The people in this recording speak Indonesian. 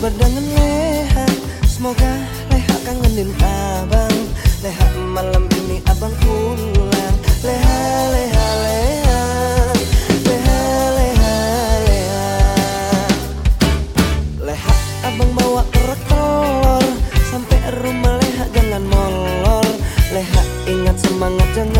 berdandan leha. Semoga leha kangenin abang. Leha malam ini abang pulang. Leha, leha, leha. Leha, leha, leha. Leha abang bawa kerak telur Sampai rumah leha jangan molor. Leha ingat semangat jangan